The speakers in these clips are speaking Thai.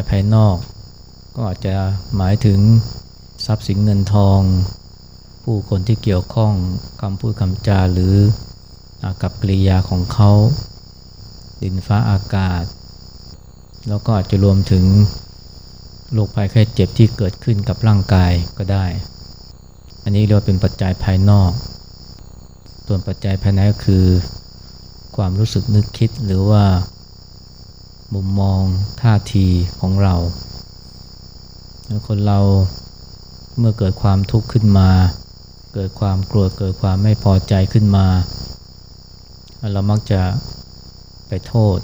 จัยภายนอก ก็อาจจะหมายถึงทรัพย์สินเงินทอง ผู้คนที่เกี่ยวข้องคำพูดคำจาหรืออกับกริยาของเขาดินฟ้าอากาศ แล้วก็อาจจะรวมถึงโรคภัยแค่เจ็บที่เกิดขึ้นกับร่างกายก็ได้ อันนี้เรียกว่าเป็นปัจจัยภายนอก ส่วนปัจจัยภายในก็คือ ความรู้สึกนึกคิดหรือว่า มุมมองท่าทีของเรา คนเราเมื่อเกิดความทุกข์ขึ้นมา เกิดความกลัวเกิดความไม่พอใจขึ้นมา เรามักจะไปโทษ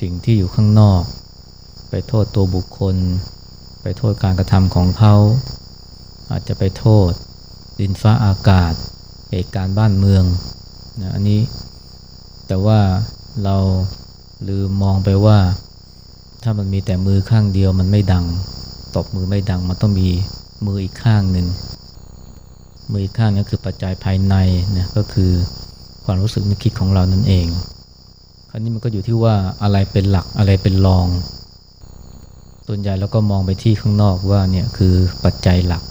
สิ่งที่อยู่ข้างนอก ไปโทษตัวบุคคล ไปโทษการกระทำของเขา อาจจะไปโทษ ดินฟ้าอากาศ เหตุการณ์บ้านเมืองนะอันนี้แต่ว่าเรา ลืมมองไปว่า ถ้ามันมีแต่มือข้างเดียวมันไม่ดัง ตบมือไม่ดังมันต้องมีมืออีกข้างหนึ่งมืออีกข้างนี้คือปัจจัยภายในนะก็คือความรู้สึกนึกคิดของเรานั่นเอง คราวนี้มันก็อยู่ที่ว่าอะไรเป็นหลักอะไรเป็นรอง ส่วนใหญ่เราก็มองไปที่ข้างนอกว่าเนี่ยคือปัจจัยหลัก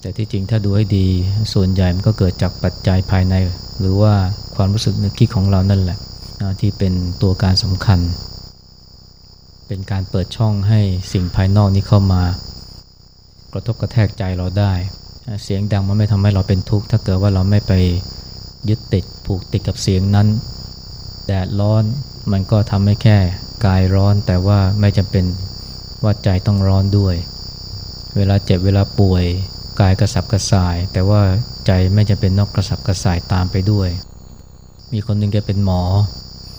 แต่ที่จริงถ้าดูให้ดี ส่วนใหญ่มันก็เกิดจากปัจจัยภายใน หรือว่าความรู้สึกนึกคิดของเรานั่นแหละนะ ที่เป็นตัวการสำคัญ เป็นการเปิดช่องให้สิ่งภายนอกนี้เข้ามากระทบกระแทกใจเราได้ เสียงดังมันไม่ทำให้เราเป็นทุกข์ ถ้าเกิดว่าเราไม่ไปยึดติดผูกติดกับเสียงนั้น แดดร้อนมันก็ทำให้แค่กายร้อน แต่ว่าไม่จำเป็นว่าใจต้องร้อนด้วย เวลาเจ็บเวลาป่วยกายกระสับกระส่าย แต่ว่าใจไม่จำเป็นนอกกระสับกระส่ายตามไปด้วย มีคนหนึ่งแกเป็นหมอ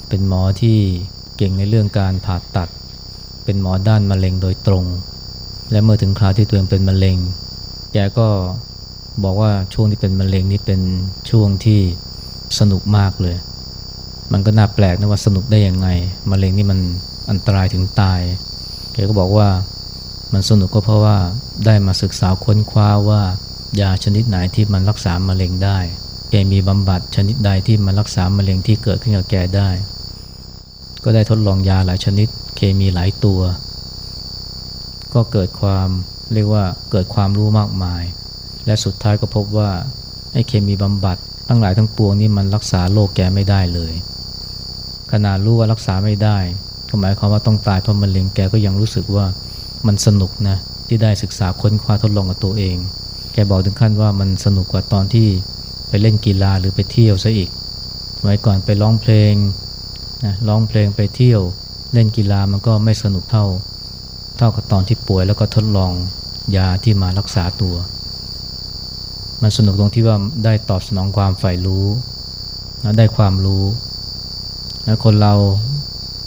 เป็นหมอที่เก่งในเรื่องการผ่าตัด เป็นหมอด้านมะเร็งโดยตรง และเมื่อถึงคราวที่ตัวเองเป็นมะเร็ง แกก็บอกว่าช่วงที่เป็นมะเร็งนี่เป็นช่วงที่สนุกมากเลย มันก็น่าแปลกนะว่าสนุกได้ยังไง มะเร็งนี่มันอันตรายถึงตาย แกก็บอกว่ามันสนุกก็เพราะว่าได้มาศึกษาค้นคว้าว่ายาชนิดไหนที่มันรักษามะเร็งได้แกมีบำบัดชนิดใดที่มันรักษามะเร็งที่เกิดขึ้นกับแกได้ ก็ได้ทดลองยาหลายชนิด เคมีหลายตัว ก็เกิดความเรียกว่าเกิดความรู้มากมาย และสุดท้ายก็พบว่าไอ้เคมีบำบัดทั้งหลายทั้งปวงนี่มันรักษาโรคแกไม่ได้เลย ขนาดรู้ว่ารักษาไม่ได้ก็หมายความว่าต้องตายเพราะมะเร็งแกก็ยังรู้สึกว่ามันสนุกนะที่ได้ศึกษาค้นคว้าทดลองกับตัวเอง แกบอกถึงขั้นว่ามันสนุกกว่าตอนที่ไปเล่นกีฬาหรือไปเที่ยวซะอีกสมัยก่อนไปร้องเพลง นะร้องเพลงไปเที่ยวเล่นกีฬามันก็ไม่สนุกเท่า เท่ากับตอนที่ป่วยแล้วก็ทดลองยาที่มารักษาตัว มันสนุกตรงที่ว่าได้ตอบสนองความใฝ่รู้นะได้ความรู้นะคนเรา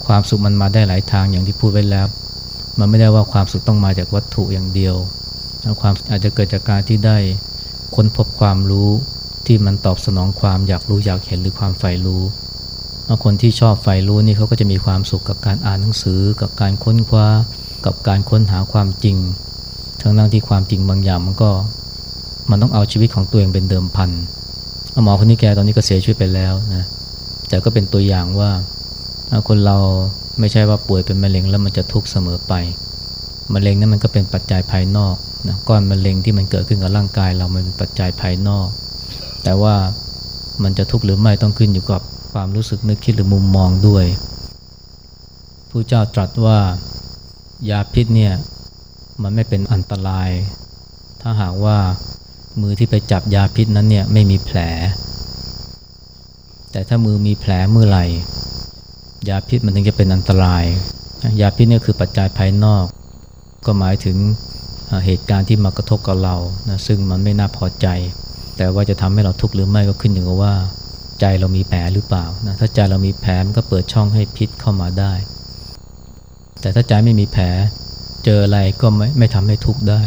ความสุขมันมาได้หลายทางอย่างที่พูดไว้แล้ว มันไม่ได้ว่าความสุขต้องมาจากวัตถุอย่างเดียวความอาจจะเกิดจากการที่ได้ค้นพบความรู้ที่มันตอบสนองความอยากรู้อยากเห็นหรือความใฝ่รู้ คนที่ชอบใฝ่รู้นี่เขาก็จะมีความสุขกับการอ่านหนังสือ กับการค้นคว้า กับการค้นหาความจริง ทั้งนั้นที่ความจริงบางอย่างมันก็ มันต้องเอาชีวิตของตัวเองเป็นเดิมพันหมอคนนี้แกตอนนี้ก็เสียชีวิตไปแล้วนะแต่ก็เป็นตัวอย่างว่าคนเราไม่ใช่ว่าป่วยเป็นมะเร็งแล้วมันจะทุกข์เสมอไปมะเร็งนั้นมันก็เป็นปัจจัยภายนอกนะก้อนมะเร็งที่มันเกิดขึ้นกับร่างกายเรามันเป็นปัจจัยภายนอก แต่ว่ามันจะทุกข์หรือไม่ต้องขึ้นอยู่กับ ความรู้สึกนึกคิดหรือมุมมองด้วยผู้เจ้าตรัสว่ายาพิษเนี่ยมันไม่เป็นอันตราย ถ้าหากว่ามือที่ไปจับยาพิษนั้นเนี่ยไม่มีแผล แต่ถ้ามือมีแผลเมื่อไหร่ ยาพิษมันถึงจะเป็นอันตราย ยาพิษเนี่ยคือปัจจัยภายนอก ก็หมายถึงเหตุการณ์ที่มากระทบกับเรานะซึ่งมันไม่น่าพอใจ แต่ว่าจะทำให้เราทุกข์หรือไม่ก็ขึ้นอยู่กับว่า ใจเรามีแผลหรือเปล่านะถ้าใจเรามีแผลมันก็เปิดช่องให้พิษเข้ามาได้ แต่ถ้าใจไม่มีแผล เจออะไรก็ไม่ไม่ทำให้ทุกข์ได้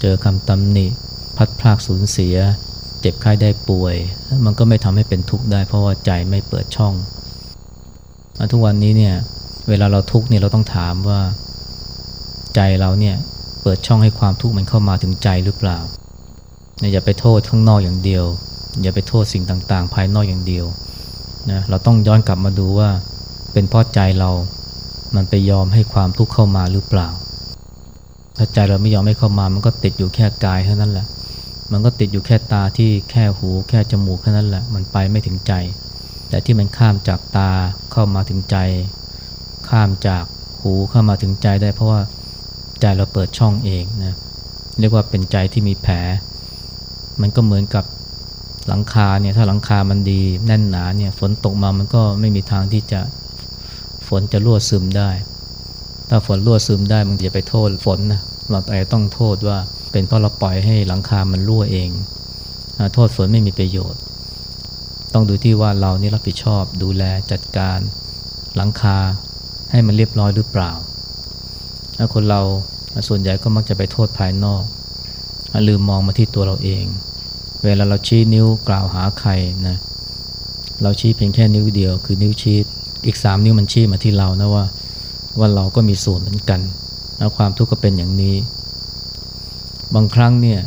เจอคำตำหนิ พัดพลากสูญเสีย เจ็บไข้ได้ป่วย มันก็ไม่ทำให้เป็นทุกข์ได้ เพราะว่าใจไม่เปิดช่องทุกวันนี้เนี่ยเวลาเราทุกข์เนี่ยเราต้องถามว่า ใจเราเนี่ยเปิดช่องให้ความทุกข์มันเข้ามาถึงใจหรือเปล่าอย่าไปโทษข้างนอกอย่างเดียว อย่าไปโทษสิ่งต่างๆ ภายนอกอย่างเดียวนะเราต้องย้อนกลับมาดูว่า เป็นเพราะใจเรา มันไปยอมให้ความทุกข์เข้ามาหรือเปล่า ถ้าใจเราไม่ยอมให้เข้ามา มันก็ติดอยู่แค่กายเท่านั้นแหละ มันก็ติดอยู่แค่ตาที่แค่หู แค่จมูกแค่นั้นแหละ มันไปไม่ถึงใจ แต่ที่มันข้ามจากตาเข้ามาถึงใจ ข้ามจากหูเข้ามาถึงใจได้เพราะว่าใจเราเปิดช่องเองนะเรียกว่าเป็นใจที่มีแผล มันก็เหมือนกับ หลังคาเนี่ยถ้าหลังคามันดีแน่นหนาเนี่ยฝนตกมามันก็ไม่มีทางที่จะฝนจะรั่วซึมได้ ถ้าฝนรั่วซึมได้มันจะไปโทษฝนนะเราไปต้องโทษว่าเป็นเพราะเราปล่อยให้หลังคามันรั่วเองโทษฝนไม่มีประโยชน์ ต้องดูที่ว่าเรานี่รับผิดชอบดูแลจัดการหลังคาให้มันเรียบร้อยหรือเปล่าถ้าคนเราส่วนใหญ่ก็มักจะไปโทษภายนอก ลืมมองมาที่ตัวเราเอง เวลาเราชี้นิ้วกล่าวหาใครนะเราชี้เพียงแค่นิ้วเดียว คือนิ้วชี้อีกสามนิ้วมันชี้มาที่เรานะว่าว่าเราก็มีส่วนเหมือนกันแล้วความทุกข์ก็เป็นอย่างนี้ บางครั้งเนี่ย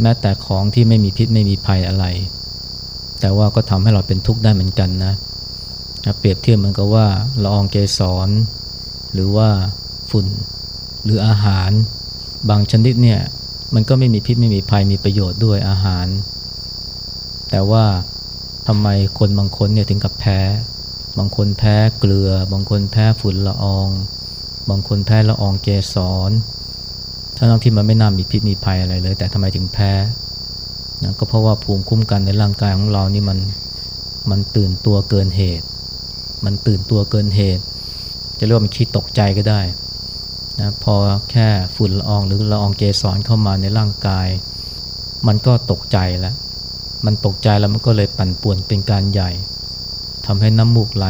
แม้แต่ของที่ไม่มีพิษไม่มีภัยอะไร แต่ว่าก็ทำให้เราเป็นทุกข์ได้เหมือนกันนะเปรียบเทียบเหมือนกับว่าละอองเกสรหรือว่าฝุ่นหรืออาหาร บางชนิดเนี่ย มันก็ไม่มีพิษไม่มีภัยมีประโยชน์ด้วยอาหาร แต่ว่าทำไมคนบางคนเนี่ยถึงกับแพ้ บางคนแพ้เกลือ บางคนแพ้ฝุ่นละออง บางคนแพ้ละอองเกสรทั้งที่มันไม่น่ามีพิษมีภัยอะไรเลย แต่ทำไมถึงแพ้นะก็เพราะว่าภูมิคุ้มกันในร่างกายของเรานี่มันมันตื่นตัวเกินเหตุ มันตื่นตัวเกินเหตุ จะเรียกว่ามันคิดตกใจก็ได้ นะพอแค่ฝุ่นละอองหรือละอองเกสรเข้ามาในร่างกาย มันก็ตกใจแล้ว มันตกใจแล้วมันก็เลยปั่นป่วนเป็นการใหญ่ทำให้น้ำมูกไหล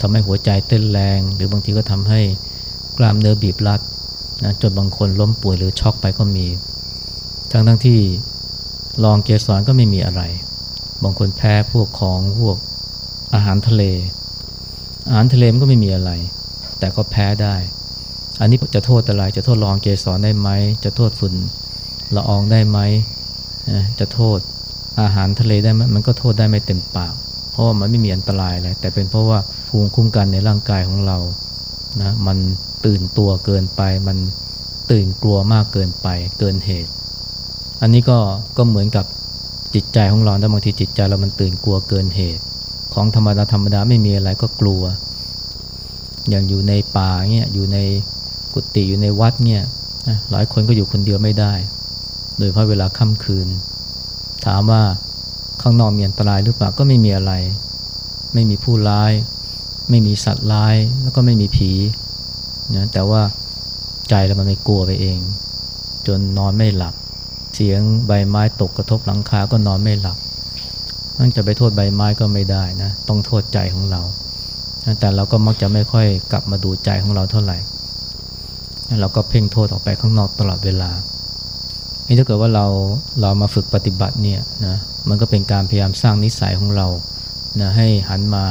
ทำให้หัวใจเต้นแรง หรือบางทีก็ทำให้กล้ามเนื้อบีบรัดนะจนบางคนล้มป่วยหรือช็อกไปก็มี ทั้งทั้งที่ลองเกสรก็ไม่มีอะไร บางคนแพ้พวกของพวกอาหารทะเล อาหารทะเลมันก็ไม่มีอะไร แต่ก็แพ้ได้ อันนี้จะโทษอะไร จะโทษละอองเกสรได้ไหม จะโทษฝุ่นละอองได้ไหม จะโทษอาหารทะเลได้ไหมมันก็โทษได้ไม่เต็มปาก เพราะว่ามันไม่มีอันตรายอะไร แต่เป็นเพราะว่าภูมิคุ้มกันในร่างกายของเรา นะ มันตื่นตัวเกินไป มันตื่นกลัวมากเกินไป เกินเหตุ อันนี้ก็ก็เหมือนกับจิตใจของเราแต่บางทีจิตใจเรามันตื่นกลัวเกินเหตุ ของธรรมดาธรรมดาไม่มีอะไรก็กลัว อย่างอยู่ในป่าเงี้ย อยู่ใน กุฏิอยู่ในวัดเนี่ยหลายคนก็อยู่คนเดียวไม่ได้ โดยเพราะเวลาค่ำคืน ถามว่าข้างนอกมีอันตรายหรือเปล่าก็ไม่มีอะไร ไม่มีผู้ร้าย ไม่มีสัตว์ร้ายแล้วก็ไม่มีผีนะแต่ว่าใจเรามันไม่กลัวไปเอง จนนอนไม่หลับ เสียงใบไม้ตกกระทบหลังคาก็นอนไม่หลับนั่นจะไปโทษใบไม้ก็ไม่ได้นะต้องโทษใจของเรา แต่เราก็มักจะไม่ค่อยกลับมาดูใจของเราเท่าไหร่ เราก็เพ่งโทษออกไปข้างนอกตลอดเวลานี่ถ้าเกิดว่าเราเรามาฝึกปฏิบัติเนี่ยนะมันก็เป็นการพยายามสร้างนิสัยของเรานะให้หันมา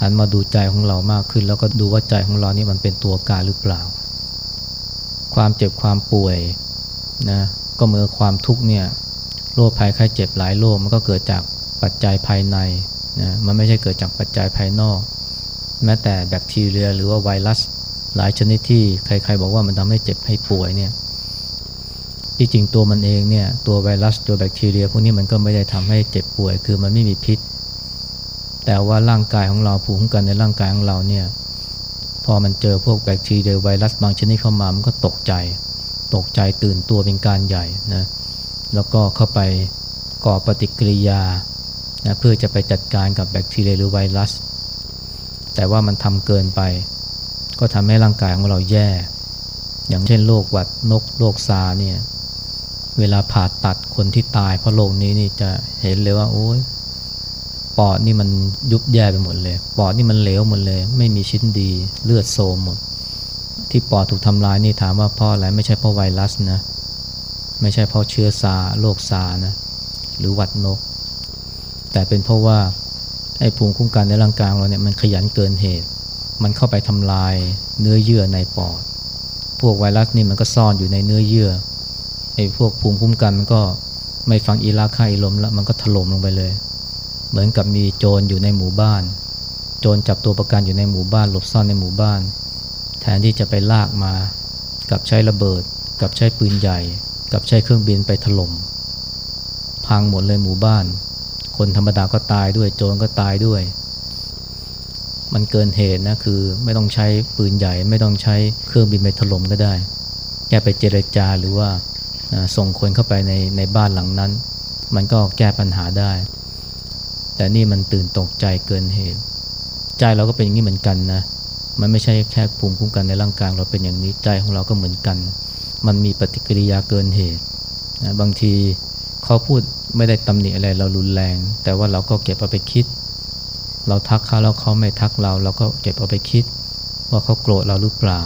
หันมาดูใจของเรามากขึ้น แล้วก็ดูว่าใจของเรานี่มันเป็นตัวการหรือเปล่า ความเจ็บความป่วยนะก็เมื่อความทุกข์เนี่ยโรคภัยไข้เจ็บหลายโรคมันก็เกิดจากปัจจัยภายในนะมันไม่ใช่เกิดจากปัจจัยภายนอก แม้แต่แบคทีเรียหรือว่าไวรัส หลายชนิดที่ใครๆบอกว่ามันทำให้เจ็บให้ป่วยเนี่ยที่จริงตัวมันเองเนี่ยตัวไวรัสตัวแบคทีเรีย พวกนี้มันก็ไม่ได้ทำให้เจ็บป่วย คือมันไม่มีพิษ แต่ว่าร่างกายของเราภูมิคุ้มกันในร่างกายของเราเนี่ยพอมันเจอพวกแบคทีเรียไวรัสบางชนิดเข้ามามันก็ตกใจ ตกใจตื่นตัวเป็นการใหญ่นะแล้วก็เข้าไปก่อปฏิกิริยานะเพื่อจะไปจัดการกับแบคทีเรียหรือไวรัส แต่ว่ามันทำเกินไป ก็ทำให้ร่างกายของเราแย่ อย่างเช่นโรคหวัดนกโรคซาเนี่ยเวลาผ่าตัดคนที่ตายเพราะโรคนี้นี่จะเห็นเลยว่าโอ้ยปอดนี่มันยุบแย่ไปหมดเลย ปอดนี่มันเหลวหมดเลย ไม่มีชิ้นดีเลือดโซมหมด ที่ปอดถูกทำลายนี่ถามว่าเพราะอะไรไม่ใช่เพราะไวรัสนะ ไม่ใช่เพราะเชื้อซาโรคซานะหรือหวัดนก แต่เป็นเพราะว่าไอ้ภูมิคุ้มกันในร่างกายเราเนี่ยมันขยันเกินเหตุ มันเข้าไปทำลายเนื้อเยื่อในปอด พวกไวรัสนี่มันก็ซ่อนอยู่ในเนื้อเยื่อไอ้พวกภูมิคุ้มกันมันก็ไม่ฟังอีลาค่าอีลมแล้วมันก็ถล่มลงไปเลย เหมือนกับมีโจรอยู่ในหมู่บ้าน โจรจับตัวประกันอยู่ในหมู่บ้าน หลบซ่อนในหมู่บ้าน แทนที่จะไปลากมา กับใช้ระเบิด กับใช้ปืนใหญ่ กับใช้เครื่องบินไปถล่มพังหมดเลยหมู่บ้าน คนธรรมดาก็ตายด้วยโจรก็ตายด้วย มันเกินเหตุนะคือไม่ต้องใช้ปืนใหญ่ ไม่ต้องใช้เครื่องบินไปถล่มก็ได้แค่ไปเจรจาหรือว่าส่งคนเข้าไปในในบ้านหลังนั้น มันก็แก้ปัญหาได้ แต่นี่มันตื่นตกใจเกินเหตุ ใจเราก็เป็นอย่างนี้เหมือนกันนะมันไม่ใช่แค่ภูมิคุ้มกันในร่างกายเราเป็นอย่างนี้ใจของเราก็เหมือนกัน มันมีปฏิกิริยาเกินเหตุนะบางทีเขาพูดไม่ได้ตำหนิอะไรเรารุนแรง แต่ว่าเราก็เก็บเอาไปคิด เราทักเขาแล้วเขาไม่ทักเรา เราก็เก็บเอาไปคิด ว่าเขาโกรธเราหรือเปล่า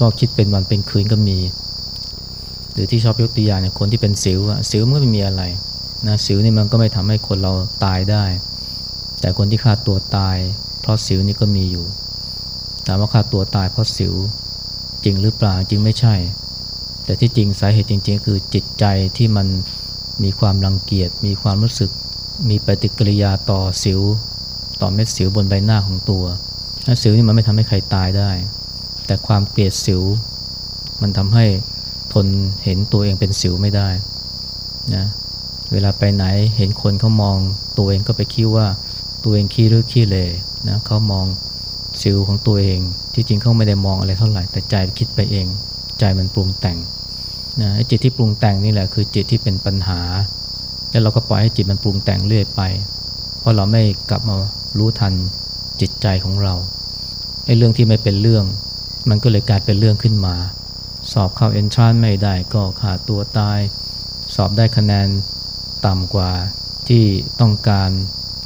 ก็คิดเป็นวันเป็นคืนก็มี หรือที่ชอบยกตัวอย่างเนี่ยคนที่เป็นสิวอะสิวมันก็ไม่มีอะไรนะสิวนี่มันก็ไม่ทำให้คนเราตายได้ แต่คนที่ฆ่าตัวตาย เพราะสิวนี่ก็มีอยู่ถามว่าฆ่าตัวตายเพราะสิวจริงหรือเปล่าจริงไม่ใช่ แต่ที่จริงสาเหตุจริง ๆ คือจิตใจที่มันมีความรังเกียจมีความรู้สึกมีปฏิกิริยาต่อสิว ต่อเม็ดสิวบนใบหน้าของตัวถ้าสิวนี่มันไม่ทำให้ใครตายได้ แต่ความเกลียดสิว มันทำให้ทนเห็นตัวเองเป็นสิวไม่ได้นะเวลาไปไหนเห็นคนเขามองตัวเองก็ไปคิดว่าตัวเองขี้หรือขี้เลนะเขามองสิวของตัวเอง ที่จริงเขาไม่ได้มองอะไรเท่าไหร่แต่ใจคิดไปเอง ใจมันปรุงแต่งนะจิตที่ปรุงแต่งนี่แหละคือจิตที่เป็นปัญหา แล้วเราก็ปล่อยให้จิตมันปรุงแต่งเรื่อยไป เพราะเราไม่กลับมารู้ทันจิตใจของเราไอ้เรื่องที่ไม่เป็นเรื่อง มันก็เลยกลายเป็นเรื่องขึ้นมา สอบเข้าเอนทรานไม่ได้ก็ขาดตัวตาย สอบได้คะแนนต่ำกว่าที่ต้องการ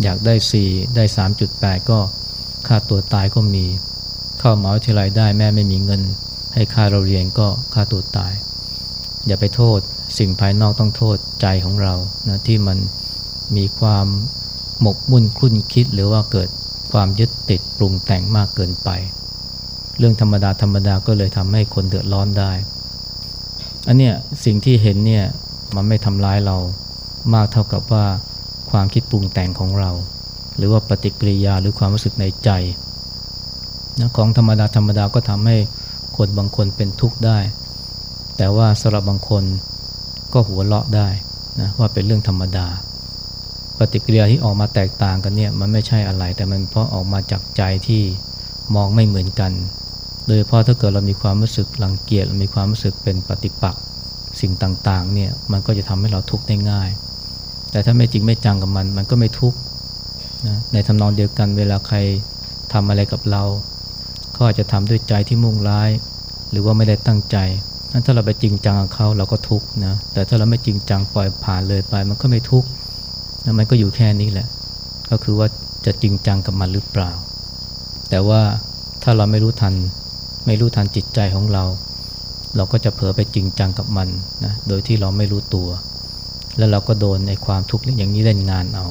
อยากได้ 4 ได้ 3.8 ก็ค่าตัวตายก็มี เข้าหมหาวิทยาลัยได้แม่ไม่มีเงิน ให้ค่าเราเรียนก็ค่าตัวตาย อย่าไปโทษสิ่งภายนอกต้องโทษใจของเรานะที่มันมีความ หมกมุ่นคุ้นคิดหรือว่าเกิดความยึดติดปรุงแต่งมากเกินไป เรื่องธรรมดาธรรมดาก็เลยทำให้คนเดือดร้อนได้ อันเนี้ยสิ่งที่เห็นเนี่ยมันไม่ทำร้ายเรามากเท่ากับว่าความคิดปรุงแต่งของเรา หรือว่าปฏิกิริยาหรือความรู้สึกในใจนะของธรรมดาธรรมดาก็ทำให้คนบางคนเป็นทุกข์ได้ แต่ว่าสำหรับบางคนก็หัวเราะได้นะว่าเป็นเรื่องธรรมดา ปฏิกิริยาที่ออกมาแตกต่างกันเนี่ยมันไม่ใช่อะไร แต่มันเพราะออกมาจากใจที่มองไม่เหมือนกัน โดยเพราะถ้าเกิดเรามีความรู้สึกรังเกียจเรามีความรู้สึกเป็นปฏิปักษ์สิ่งต่างๆเนี่ยมันก็จะทำให้เราทุกข์ได้ง่าย แต่ถ้าไม่จริงไม่จังกับมัน มันก็ไม่ทุกข์นะในทำนองเดียวกันเวลาใครทำอะไรกับเราเขาอาจจะทำด้วยใจที่มุ่งร้าย หรือว่าไม่ได้ตั้งใจนั้นถ้าเราไปจริงจังกับเขาเราก็ทุกข์นะแต่ถ้าเราไม่จริงจังปล่อยผ่านเลยไป มันก็ไม่ทุกข์ มันก็อยู่แค่นี้แหละ ก็คือว่าจะจริงจังกับมันหรือเปล่า แต่ว่าถ้าเราไม่รู้ทัน ไม่รู้ทันจิตใจของเรา เราก็จะเผลอไปจริงจังกับมันนะโดยที่เราไม่รู้ตัว แล้วเราก็โดนในความทุกข์อย่างนี้เล่นงานเอา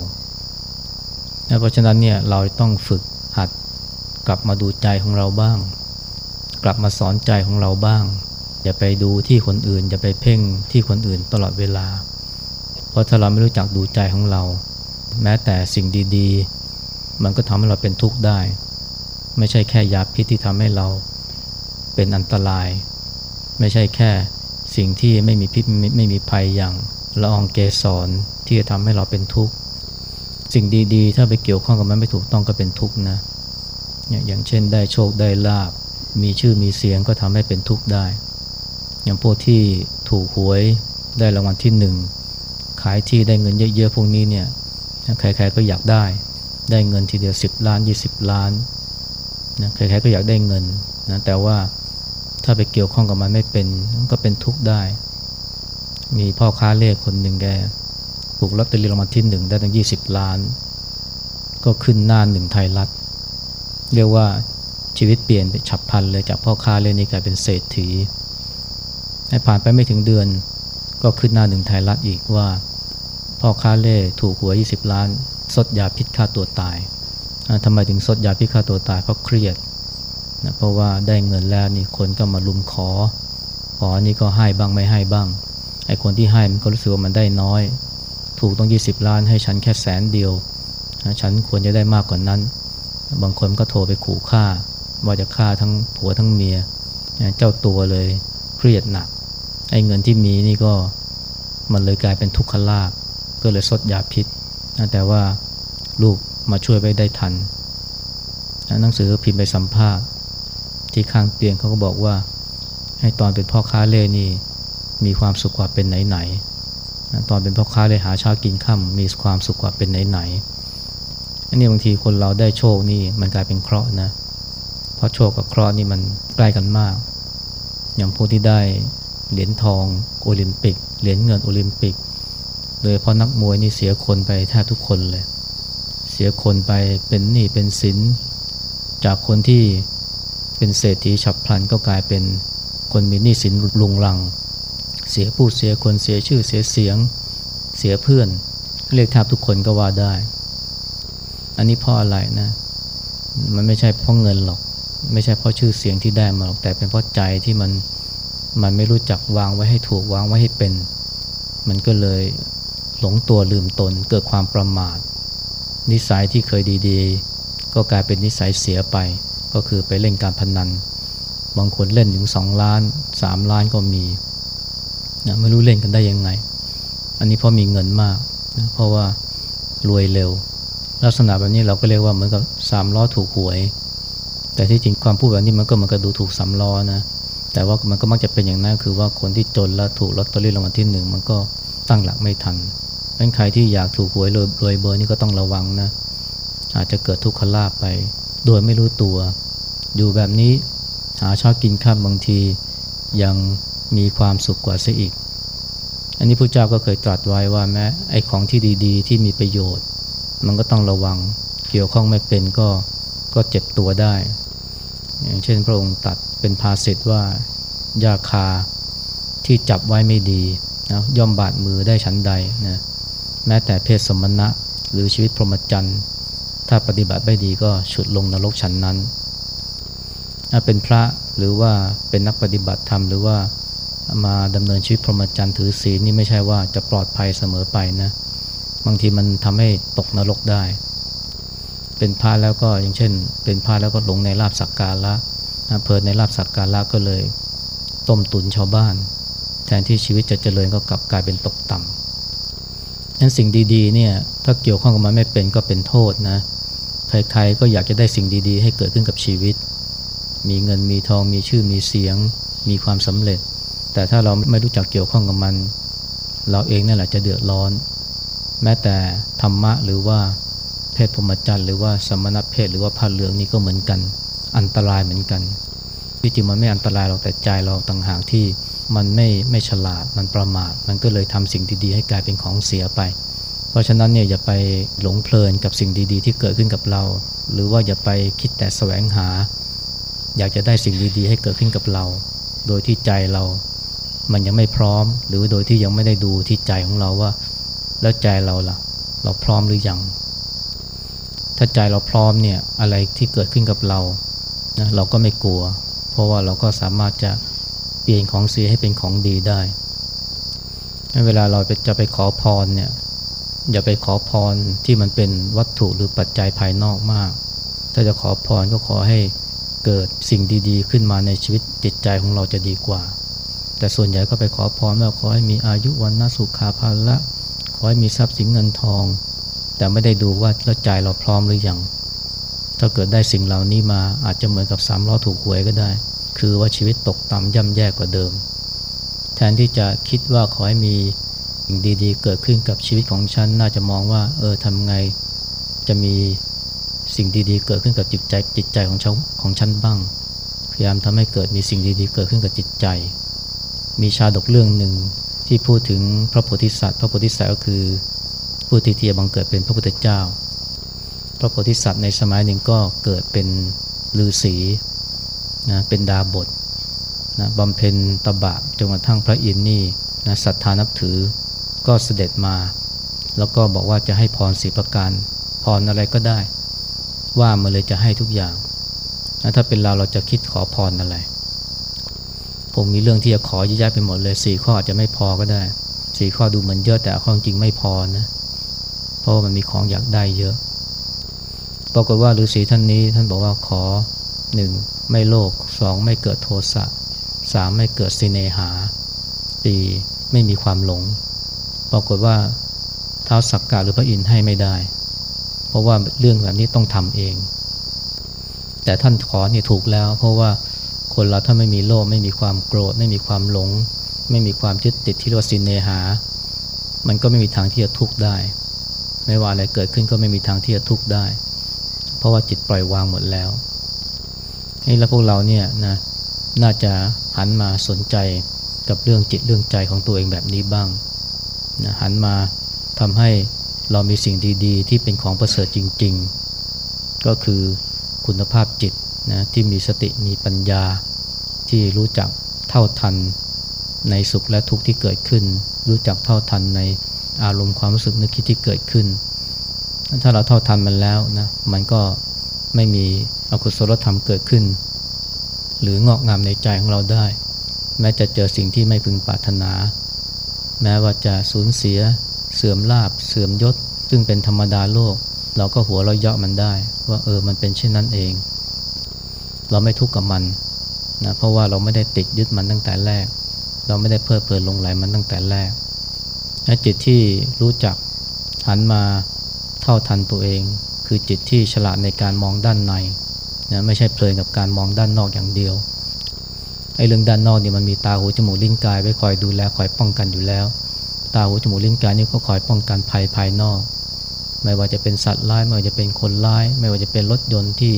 นะเพราะฉะนั้นเนี่ยเราต้องฝึกหัดกลับมาดูใจของเราบ้าง กลับมาสอนใจของเราบ้าง อย่าไปดูที่คนอื่น อย่าไปเพ่งที่คนอื่นตลอดเวลา เพราะถ้าเราไม่รู้จักดูใจของเรา แม้แต่สิ่งดีๆ มันก็ทำให้เราเป็นทุกข์ได้ ไม่ใช่แค่ยาพิษที่ทำให้เราเป็นอันตราย ไม่ใช่แค่สิ่งที่ไม่มีพิษไม่มีภัยอย่างละอองเกสรที่จะทำให้เราเป็นทุกข์ สิ่งดีๆ ถ้าไปเกี่ยวข้องกับมันไม่ถูกต้องก็เป็นทุกข์นะ อย่างเช่นได้โชคได้ลาบ มีชื่อมีเสียงก็ทำให้เป็นทุกข์ได้ อย่างพวกที่ถูกหวยได้รางวัลที่หนึ่ง ขายที่ได้เงินเยอะๆพวกนี้เนี่ยใครๆก็อยากได้ ได้เงินทีเดียว 10 ล้าน 20 ล้านนะใครๆก็อยากได้เงินนะแต่ว่าถ้าไปเกี่ยวข้องกับมันไม่เป็นก็เป็นทุกข์ได้ มีพ่อค้าเลขคนหนึ่งแกถูกลอตเตอรี่รางวัลที่หนึ่งได้ตั้ง 20 ล้าน ก็ขึ้นหน้าหนึ่งไทยรัฐ เรียกว่าชีวิตเปลี่ยนไปฉับพลันเลยจากพ่อค้าเล่นี้กลายเป็นเศรษฐีให้ผ่านไปไม่ถึงเดือน ก็ขึ้นหน้าหนึ่งไทยรัฐอีกว่า พ่อค้าเล่ถูกหวย 20 ล้านสดยาพิษฆ่าตัวตายทำไมถึงสดยาพิษฆ่าตัวตายเพราะเครียดนะเพราะว่าได้เงินแล้วนี่คนก็มาลุมขอ ขอนี่ก็ให้บ้างไม่ให้บ้างไอ้คนที่ให้มันก็รู้สึกว่ามันได้น้อย ถูกต้อง 20 ล้านให้ฉันแค่แสนเดียว ฉันควรจะได้มากกว่านั้น บางคนก็โทรไปขู่ฆ่า ว่าจะฆ่าทั้งผัวทั้งเมีย เจ้าตัวเลยเครียดหนัก ไอ้เงินที่มีนี่ก็มันเลยกลายเป็นทุกขลาภก็เลยสดยาพิษแต่ว่าลูกมาช่วยไว้ได้ทันหนังสือพิมพ์ไปสัมภาษณ์ ที่ข้างเตียงเขาก็บอกว่า ให้ตอนเป็นพ่อค้าเล่นี่มีความสุขกว่าเป็นไหนๆตอนเป็นพ่อค้าเลยหาเช้ากินค่ำมีความสุขกว่าเป็นไหนๆอันนี้บางทีคนเราได้โชคนี่มันกลายเป็นเคราะห์นะเพราะโชคกับเคราะห์นี่มันใกล้กันมาก อย่างผู้ที่ได้ เหรียญทองโอลิมปิก เหรียญเงินโอลิมปิก โดยเพราะนักมวยนี่เสียคนไปแทบทุกคนเลย เสียคนไปเป็นหนี้เป็นสิน จากคนที่เป็นเศรษฐีฉับพลันก็กลายเป็นคนมีหนี้สินลุงลัง เสียผู้เสียคนเสียชื่อเสียเสียง เสียเพื่อน เรียกแทบทุกคนก็ว่าได้ อันนี้เพราะอะไรนะ มันไม่ใช่เพราะเงินหรอก ไม่ใช่เพราะชื่อเสียงที่ได้มาหรอกแต่เป็นเพราะใจที่มัน มันไม่รู้จักวางไว้ให้ถูกวางไว้ให้เป็น มันก็เลยหลงตัวลืมตนเกิดความประมาท นิสัยที่เคยดีๆ ก็กลายเป็นนิสัยเสียไป ก็คือไปเล่นการพนัน บางคนเล่นถึงสองล้านสามล้านก็มีนะไม่รู้เล่นกันได้ยังไง อันนี้เพราะมีเงินมากนะเพราะว่ารวยเร็ว ลักษณะแบบนี้เราก็เรียกว่าเหมือนกับสามล้อถูกหวย แต่ที่จริงความพูดแบบนี้มันก็มันก็ดูถูกสามล้อนะ แต่ว่ามันก็มักจะเป็นอย่างนั้นคือว่าคนที่จนแล้วถูกลอตเตอรี่รางวัลที่หนึ่งมันก็ตั้งหลักไม่ทันเป็นใครที่อยากถูกหวยรวยรวยเบอร์นี่ก็ต้องระวังนะ อาจจะเกิดทุกขลาภไป โดยไม่รู้ตัว อยู่แบบนี้หาชอบกินข้ามบางทียังมีความสุขกว่าเสียอีก อันนี้พระเจ้าก็เคยตรัสไว้ว่าแม้ไอ้ของที่ดีๆ ที่มีประโยชน์ มันก็ต้องระวัง เกี่ยวข้องไม่เป็นก็ก็เจ็บตัวได้ อย่างเช่นพระองค์ตัดเป็นภาษิตว่ายาคาที่จับไว้ไม่ดีนะย่อมบาดมือได้ชั้นใดนะแม้แต่เพศสมณะหรือชีวิตพรหมจรรย์ถ้าปฏิบัติไม่ดีก็ฉุดลงนรกชั้นนั้นถ้าเป็นพระหรือว่าเป็นนักปฏิบัติธรรมหรือว่ามาดำเนินชีวิตพรหมจรรย์ถือศีลนี่ไม่ใช่ว่าจะปลอดภัยเสมอไปนะบางทีมันทำให้ตกนรกได้ เป็นพระแล้วก็อย่างเช่น เป็นพระแล้วก็หลงในลาบสักการะเพลินในลาบสักการะก็เลย ต้มตุนชาวบ้าน แทนที่ชีวิตจะเจริญก็กลับกลายเป็นตกต่ำนั้นสิ่งดีๆเนี่ยถ้าเกี่ยวข้องกับมันไม่เป็นก็เป็นโทษนะใครๆก็อยากจะได้สิ่งดีๆ ให้เกิดขึ้นกับชีวิต มีเงินมีทองมีชื่อมีเสียง มีความสำเร็จ แต่ถ้าเราไม่รู้จักเกี่ยวข้องกับมัน เราเองนั่นแหละจะเดือดร้อน แม้แต่ธรรมะหรือว่า เพศพรหมจรรย์หรือว่าสมณเพศหรือว่าผ้าเหลืองนี่ก็เหมือนกัน อันตรายเหมือนกันที่จริงมันไม่อันตรายเราแต่ใจเราต่างหากที่มันไม่ไม่ฉลาดมันประมาทมันก็เลยทำสิ่งดีๆให้กลายเป็นของเสียไป เพราะฉะนั้นเนี่ยอย่าไปหลงเพลินกับสิ่งดีๆ ที่เกิดขึ้นกับเรา หรือว่าอย่าไปคิดแต่แสวงหา อยากจะได้สิ่งดีๆ ให้เกิดขึ้นกับเรา โดยที่ใจเรามันยังไม่พร้อม หรือโดยที่ยังไม่ได้ดูที่ใจของเราว่า แล้วใจเราล่ะ เราพร้อมหรือยัง ถ้าใจเราพร้อมเนี่ยอะไรที่เกิดขึ้นกับเรานะเราก็ไม่กลัว เพราะว่าเราก็สามารถจะเปลี่ยนของเสียให้เป็นของดีได้ เวลาเราจะไปขอพรเนี่ยอย่าไปขอพรที่มันเป็นวัตถุหรือปัจจัยภายนอกมาก ถ้าจะขอพรก็ขอให้เกิดสิ่งดี ๆ ขึ้นมาในชีวิตจิตใจของเราจะดีกว่า แต่ส่วนใหญ่ก็ไปขอพรว่าขอให้มีอายุวันนาสุขาภาละ ขอให้มีทรัพย์สินเงินทอง แต่ไม่ได้ดูว่าแล้วใจเราพร้อมหรือยังถ้าเกิดได้สิ่งเหล่านี้มาอาจจะเหมือนกับสามล้อถูกหวยก็ได้ คือว่าชีวิตตกต่ำย่ำแย่กว่าเดิม แทนที่จะคิดว่าขอให้มีสิ่งดีๆ เกิดขึ้นกับชีวิตของฉัน น่าจะมองว่า เออทำไงจะมีสิ่งดีๆ เกิดขึ้นกับจิตใจจิตใจของฉันของฉันบ้าง พยายามทำให้เกิดมีสิ่งดีๆ เกิดขึ้นกับจิตใจ มีชาดกเรื่องหนึ่งที่พูดถึงพระโพธิสัตว์ พระโพธิสัตว์ก็คือ ผู้ที่ที่บังเกิดเป็นพระพุทธเจ้า พระโพธิสัตว์ในสมัยหนึ่งก็เกิดเป็นฤาษีนะเป็นดาบทนะบำเพ็ญตบะจนกระทั่งพระอินทร์นี่นะศรัทธานับถือก็เสด็จมา แล้วก็บอกว่าจะให้พรสีประการพรอะไรก็ได้ ว่ามาเลยจะให้ทุกอย่างถ้าเป็นเราเราจะคิดขอพรอะไรผมมีเรื่องที่จะขอเยอะแยะไปหมดเลยสี่ข้ออาจจะไม่พอก็ได้สี่ข้อดูเหมือนเยอะแต่ข้อจริงไม่พอนะเราะมันมีของอยากได้เยอะ ปรากฏว่าฤาษีท่านนี้ท่านบอกว่าขอหนึ่งไม่โลภสองไม่เกิดโทสะสามไม่เกิดสิเนหาสี่ไม่มีความหลง ปรากฏว่าเท้าสักกะหรือพระอินทร์ให้ไม่ได้ เพราะว่าเรื่องแบบนี้ต้องทำเอง แต่ท่านขอนี่ถูกแล้ว เพราะว่าคนเราถ้าไม่มีโลภไม่มีความโกรธ ไม่มีความหลง ไม่มีความยึดติดที่เรียกว่าสินเนหา มันก็ไม่มีทางที่จะทุกข์ได้ ไม่ว่าอะไรเกิดขึ้นก็ไม่มีทางที่จะทุกข์ได้ เพราะว่าจิตปล่อยวางหมดแล้วให้แล้วพวกเราเนี่ยนะน่าจะหันมาสนใจกับเรื่องจิตเรื่องใจของตัวเองแบบนี้บ้างนะหันมาทำให้เรามีสิ่งดีๆ ที่เป็นของประเสริฐจริง ๆ ก็คือคุณภาพจิตนะที่มีสติมีปัญญา ที่รู้จักเท่าทันในสุขและทุกข์ที่เกิดขึ้น รู้จักเท่าทันใน อารมณ์ความรู้สึกนึกคิดที่เกิดขึ้น ถ้าเราเท่าทันมันแล้วนะมันก็ไม่มีอกุศลธรรมเกิดขึ้น หรืองอกงามในใจของเราได้ แม้จะเจอสิ่งที่ไม่พึงปรารถนา แม้ว่าจะสูญเสีย เสื่อมลาบ เสื่อมยศ ซึ่งเป็นธรรมดาโลก เราก็หัวเราะเยาะมันได้ ว่าเออมันเป็นเช่นนั้นเอง เราไม่ทุกข์กับมันนะเพราะว่าเราไม่ได้ติดยึดมันตั้งแต่แรก เราไม่ได้เพลิดเพลินลงไหลมันตั้งแต่แรก จิตที่รู้จักหันมาเท่าทันตัวเอง คือจิตที่ฉลาดในการมองด้านในนะไม่ใช่เพลินกับการมองด้านนอกอย่างเดียวไอ้เรื่องด้านนอกเนี่ยมันมีตาหูจมูกลิ้นกายไว้คอยดูแลคอยป้องกันอยู่แล้ว ตาหูจมูกลิ้นกายนี่ก็คอยป้องกันภัยภายนอก ไม่ว่าจะเป็นสัตว์ร้ายไม่ว่าจะเป็นคนร้าย ไม่ว่าจะเป็นรถยนต์ที่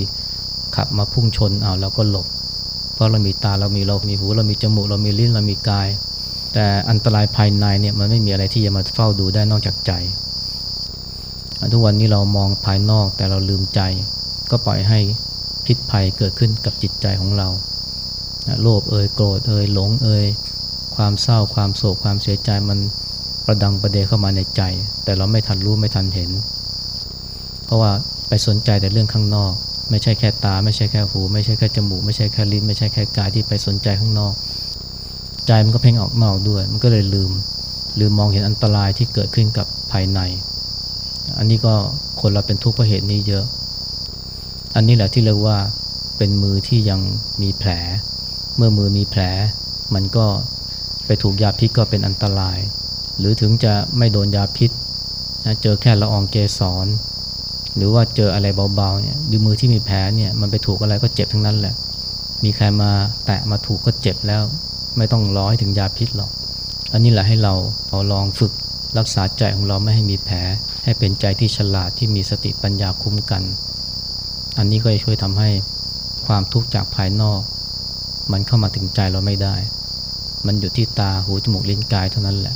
ขับมาพุ่งชนเอาเราก็หลบ เพราะเรามีตาเรามีเรามีหูเรามีจมูกเรามีลิ้นเรามีกาย แต่อันตรายภายในเนี่ยมันไม่มีอะไรที่จะมาเฝ้าดูได้นอกจากใจ ทุกวันนี้เรามองภายนอกแต่เราลืมใจ ก็ปล่อยให้พิษภัยเกิดขึ้นกับจิตใจของเรา โลภเอ่ยโกรธเอ่ยหลงเอ่ยความเศร้าความโศกความเสียใจมันประดังประเดเข้ามาในใจ แต่เราไม่ทันรู้ไม่ทันเห็น เพราะว่าไปสนใจแต่เรื่องข้างนอก ไม่ใช่แค่ตา ไม่ใช่แค่หู ไม่ใช่แค่จมูก ไม่ใช่แค่ลิ้นไม่ใช่แค่กายที่ไปสนใจข้างนอก ใจมันก็เพ่งออกนอกด้วย มันก็เลยลืม ลืมมองเห็นอันตรายที่เกิดขึ้นกับภายใน อันนี้ก็คนเราเป็นทุกข์เพราะเหตุนี้เยอะ อันนี้แหละที่เรียกว่าเป็นมือที่ยังมีแผล เมื่อมือมีแผล มันก็ไปถูกยาพิษก็เป็นอันตราย หรือถึงจะไม่โดนยาพิษนะเจอแค่ละอองเกสรหรือว่าเจออะไรเบาๆเนี่ยดูมือที่มีแผลเนี่ยมันไปถูกอะไรก็เจ็บทั้งนั้นแหละ มีใครมาแตะมาถูกก็เจ็บแล้ว ไม่ต้องรอให้ถึงยาพิษหรอก อันนี้แหละให้เราเอาลองฝึกรักษาใจของเราไม่ให้มีแผล ให้เป็นใจที่ฉลาดที่มีสติปัญญาคุ้มกัน อันนี้ก็จะช่วยทำให้ความทุกข์จากภายนอก มันเข้ามาถึงใจเราไม่ได้ มันอยู่ที่ตาหูจมูกลิ้นกายเท่านั้นแหละ